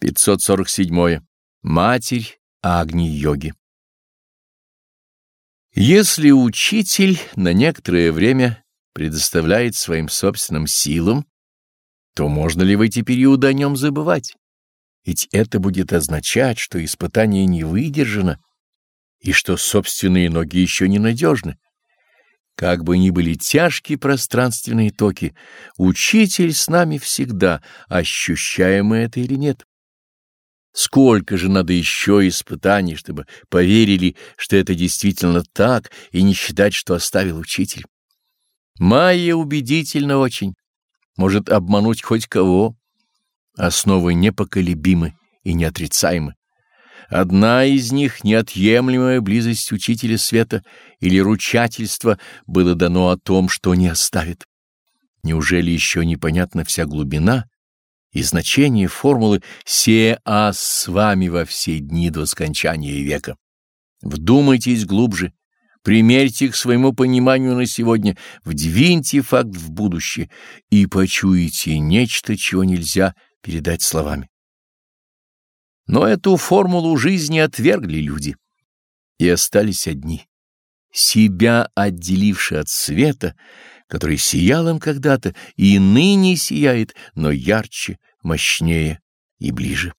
547. Матерь Агни-йоги Если учитель на некоторое время предоставляет своим собственным силам, то можно ли в эти периоды о нем забывать? Ведь это будет означать, что испытание не выдержано и что собственные ноги еще ненадежны. Как бы ни были тяжкие пространственные токи, учитель с нами всегда, ощущаем мы это или нет. Сколько же надо еще испытаний, чтобы поверили, что это действительно так, и не считать, что оставил учитель. Майя убедительно очень, может обмануть хоть кого. Основы непоколебимы и неотрицаемы. Одна из них, неотъемлемая близость учителя света или ручательство, было дано о том, что не оставит. Неужели еще непонятна вся глубина и значение формулы «се а с вами во все дни до скончания века». Вдумайтесь глубже, примерьте к своему пониманию на сегодня, вдвиньте факт в будущее и почуете нечто, чего нельзя передать словами. Но эту формулу жизни отвергли люди и остались одни. Себя отделивши от света, который сиял им когда-то и ныне сияет, но ярче, мощнее и ближе.